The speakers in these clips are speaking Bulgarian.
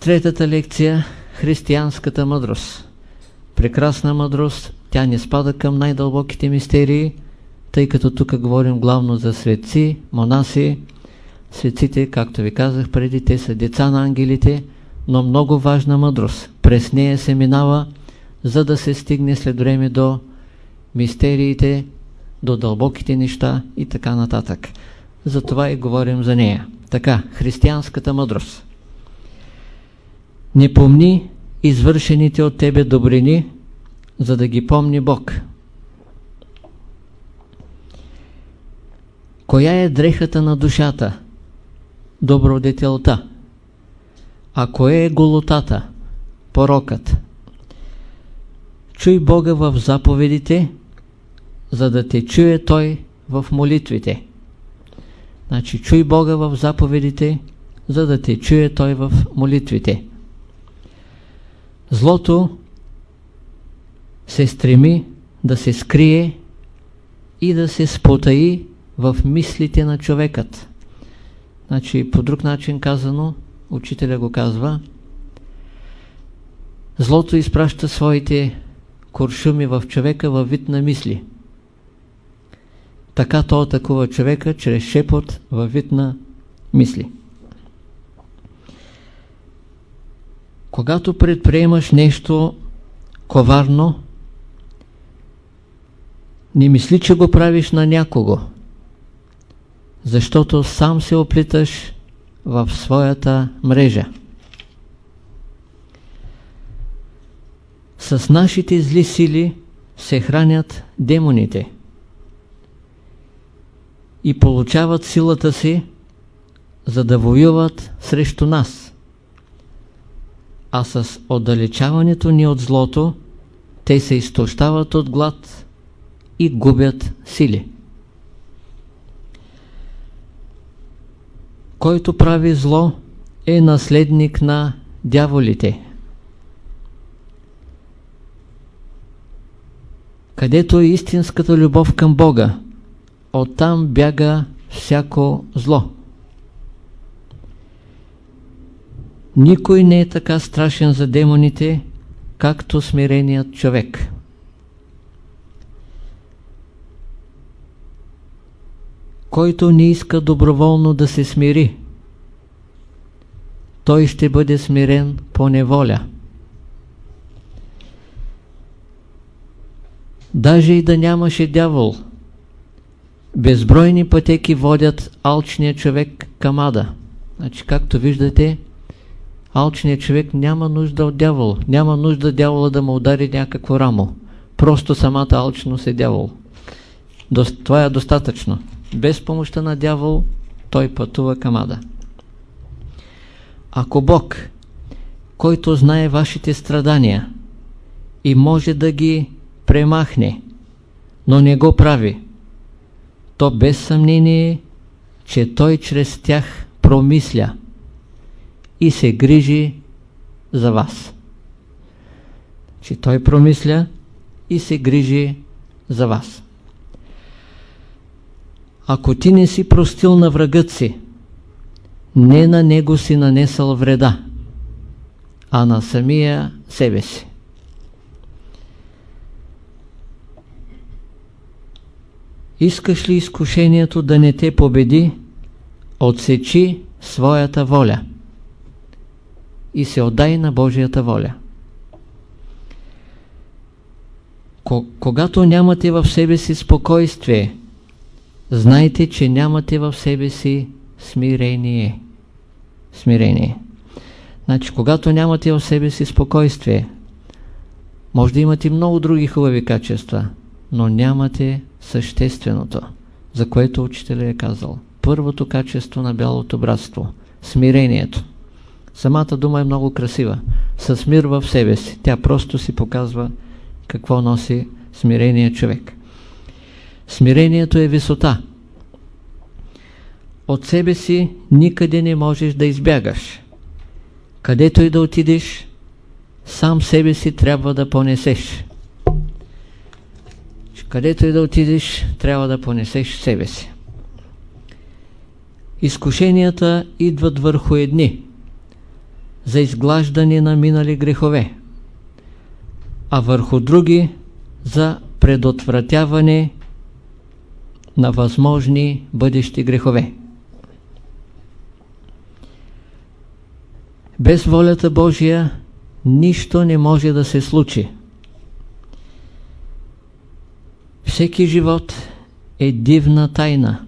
Третата лекция – християнската мъдрост. Прекрасна мъдрост, тя не спада към най-дълбоките мистерии, тъй като тук говорим главно за светци, монаси. Светците, както ви казах преди, те са деца на ангелите, но много важна мъдрост. През нея се минава, за да се стигне след време до мистериите, до дълбоките неща и така нататък. Затова и говорим за нея. Така, християнската мъдрост. Не помни извършените от тебе добрини, за да ги помни Бог. Коя е дрехата на душата? Добродетелта. А кое е голотата? Порокът. Чуй Бога в заповедите, за да те чуе Той в молитвите. Значи, чуй Бога в заповедите, за да те чуе Той в молитвите. Злото се стреми да се скрие и да се спотаи в мислите на човекът. Значи, по друг начин казано, учителя го казва, злото изпраща своите куршуми в човека във вид на мисли. Така то атакува човека чрез шепот във вид на мисли. Когато предприемаш нещо коварно, не мисли, че го правиш на някого, защото сам се оплиташ в своята мрежа. С нашите зли сили се хранят демоните и получават силата си, за да воюват срещу нас. А с отдалечаването ни от злото, те се изтощават от глад и губят сили. Който прави зло е наследник на дяволите. Където е истинската любов към Бога, оттам бяга всяко зло. Никой не е така страшен за демоните, както смиреният човек. Който не иска доброволно да се смири, той ще бъде смирен по неволя. Даже и да нямаше дявол, безбройни пътеки водят алчния човек към ада. Значи, както виждате, алчният човек няма нужда от дявол. Няма нужда дявола да му удари някакво рамо. Просто самата алчност е дявол. Това е достатъчно. Без помощта на дявол той пътува към ада. Ако Бог, който знае вашите страдания и може да ги премахне, но не го прави, то без съмнение, че той чрез тях промисля и се грижи за вас. Че той промисля и се грижи за вас. Ако ти не си простил на врагът си, не на него си нанесъл вреда, а на самия себе си. Искаш ли изкушението да не те победи, отсечи своята воля и се отдай на Божията воля. Когато нямате в себе си спокойствие, знайте, че нямате в себе си смирение. Смирение. Значи, когато нямате в себе си спокойствие, може да имате много други хубави качества, но нямате същественото, за което учителя е казал. Първото качество на бялото братство – смирението. Самата дума е много красива. С мир в себе си. Тя просто си показва какво носи смирение човек. Смирението е висота. От себе си никъде не можеш да избягаш. Където и да отидеш, сам себе си трябва да понесеш. Където и да отидеш, трябва да понесеш себе си. Изкушенията идват върху едни, за изглаждане на минали грехове, а върху други за предотвратяване на възможни бъдещи грехове. Без волята Божия нищо не може да се случи. Всеки живот е дивна тайна,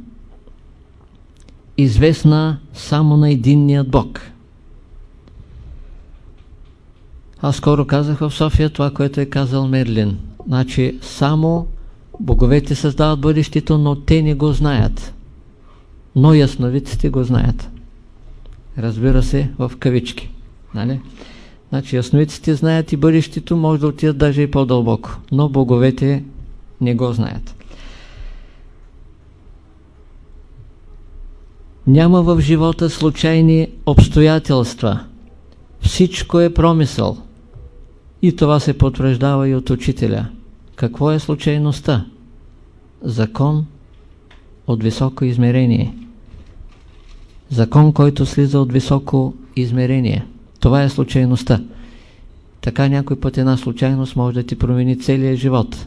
известна само на единният Бог. Аз скоро казах в София това, което е казал Мерлин. Значи само боговете създават бъдещето, но те не го знаят. Но ясновиците го знаят. Разбира се, в кавички. Нали? Значи ясновиците знаят и бъдещето, може да отидат даже и по-дълбоко. Но боговете не го знаят. Няма в живота случайни обстоятелства. Всичко е промисъл. И това се потвърждава и от учителя. Какво е случайността? Закон от високо измерение. Закон, който слиза от високо измерение. Това е случайността. Така някой път една случайност може да ти промени целия живот.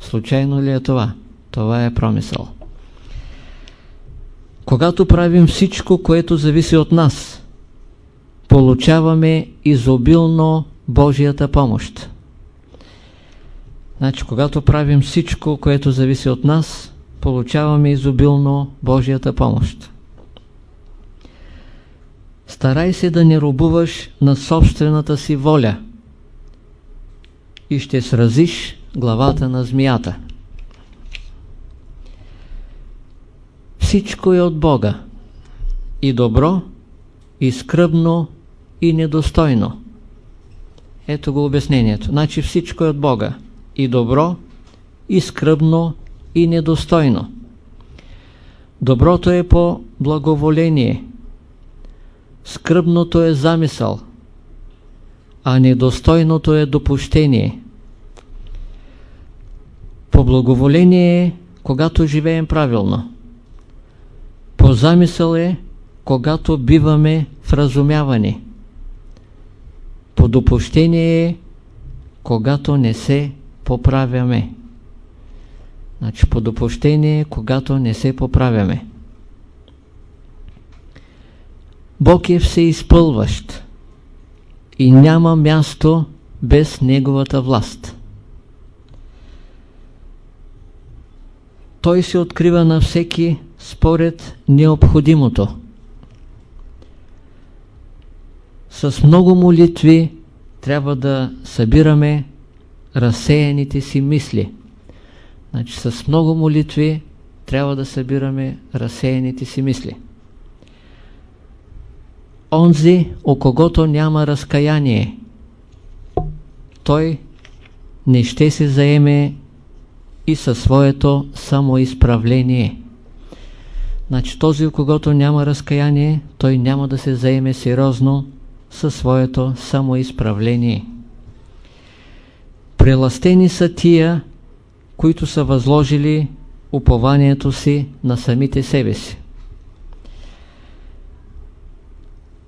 Случайно ли е това? Това е промисъл. Когато правим всичко, което зависи от нас, получаваме изобилно Божията помощ. Значи, когато правим всичко, което зависи от нас, получаваме изобилно Божията помощ. Старай се да не робуваш на собствената си воля и ще сразиш главата на змията. Всичко е от Бога. И добро, и скръбно, и недостойно. Ето го обяснението. Значи всичко е от Бога. И добро, и скръбно, и недостойно. Доброто е по благоволение. Скръбното е замисъл. А недостойното е допущение. По благоволение е, когато живеем правилно. По замисъл е, когато биваме вразумявани. По допущение когато не се поправяме. Значи по допущение когато не се поправяме. Бог е всеизпълващ и няма място без Неговата власт. Той се открива на всеки според необходимото. С много молитви трябва да събираме разсеяните си мисли. Значи с много молитви трябва да събираме разсеяните си мисли. Онзи, о когото няма разкаяние, той не ще се заеме и със своето самоизправление. Значи този, у когото няма разкаяние, той няма да се заеме сериозно със своето самоизправление. Преластени са тия, които са възложили упованието си на самите себе си.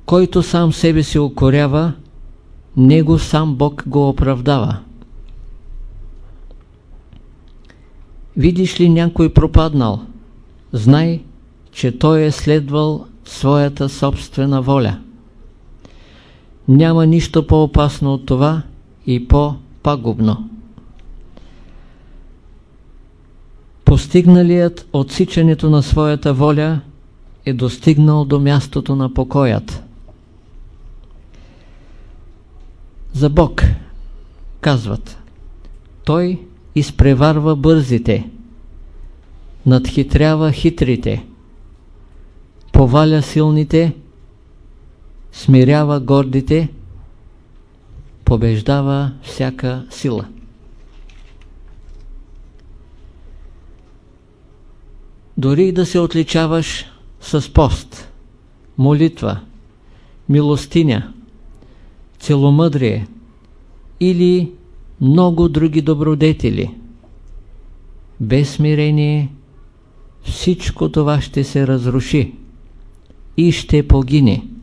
Който сам себе си укорява, него сам Бог го оправдава. Видиш ли някой пропаднал, знай, че той е следвал своята собствена воля. Няма нищо по-опасно от това и по-пагубно. Постигналият отсичането на своята воля е достигнал до мястото на покоят. За Бог казват, Той изпреварва бързите, надхитрява хитрите, поваля силните, смирява гордите, побеждава всяка сила. Дори да се отличаваш с пост, молитва, милостиня, целомъдрие или много други добродетели. Без смирение всичко това ще се разруши и ще погине.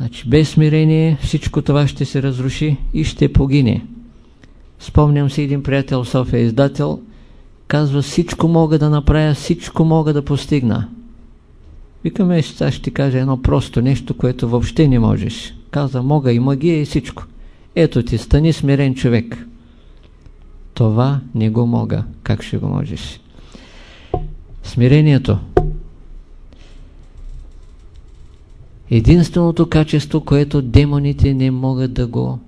Значи без смирение всичко това ще се разруши и ще погине. Спомням си един приятел, София издател, казва всичко мога да направя, всичко мога да постигна. Викаме, сега ще ти кажа едно просто нещо, което въобще не можеш. Каза, мога и магия и всичко. Ето ти, стани смирен човек. Това не го мога. Как ще го можеш? Смирението. Единственото качество, което демоните не могат да го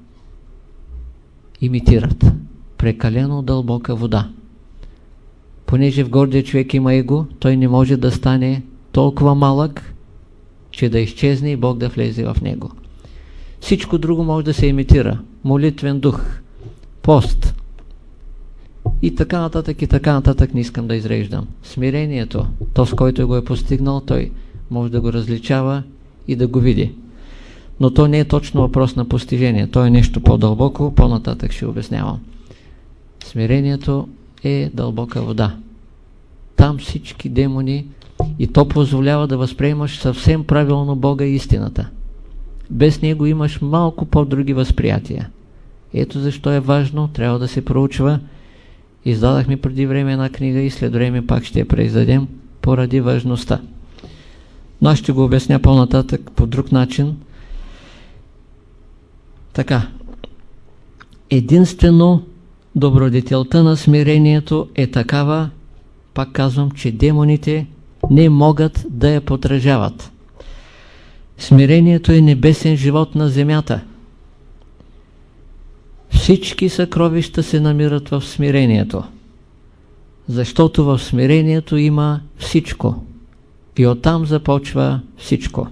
имитират. Прекалено дълбока вода. Понеже в гордия човек има его, той не може да стане толкова малък, че да изчезне и Бог да влезе в него. Всичко друго може да се имитира. Молитвен дух, пост и така нататък и така нататък не искам да изреждам. Смирението, то с който го е постигнал, той може да го различава и да го види. Но то не е точно въпрос на постижение. То е нещо по-дълбоко, по-нататък ще обяснявам. Смирението е дълбока вода. Там всички демони и то позволява да възприемаш съвсем правилно Бога и истината. Без него имаш малко по-други възприятия. Ето защо е важно, трябва да се проучва. Издадахме преди време една книга и след време пак ще я преиздадем поради важността. Но аз ще го обясня по-нататък по друг начин. Така. Единствено добродетелта на смирението е такава, пак казвам, че демоните не могат да я потражават. Смирението е небесен живот на земята. Всички съкровища се намират в смирението. Защото в смирението има всичко. И оттам започва всичко.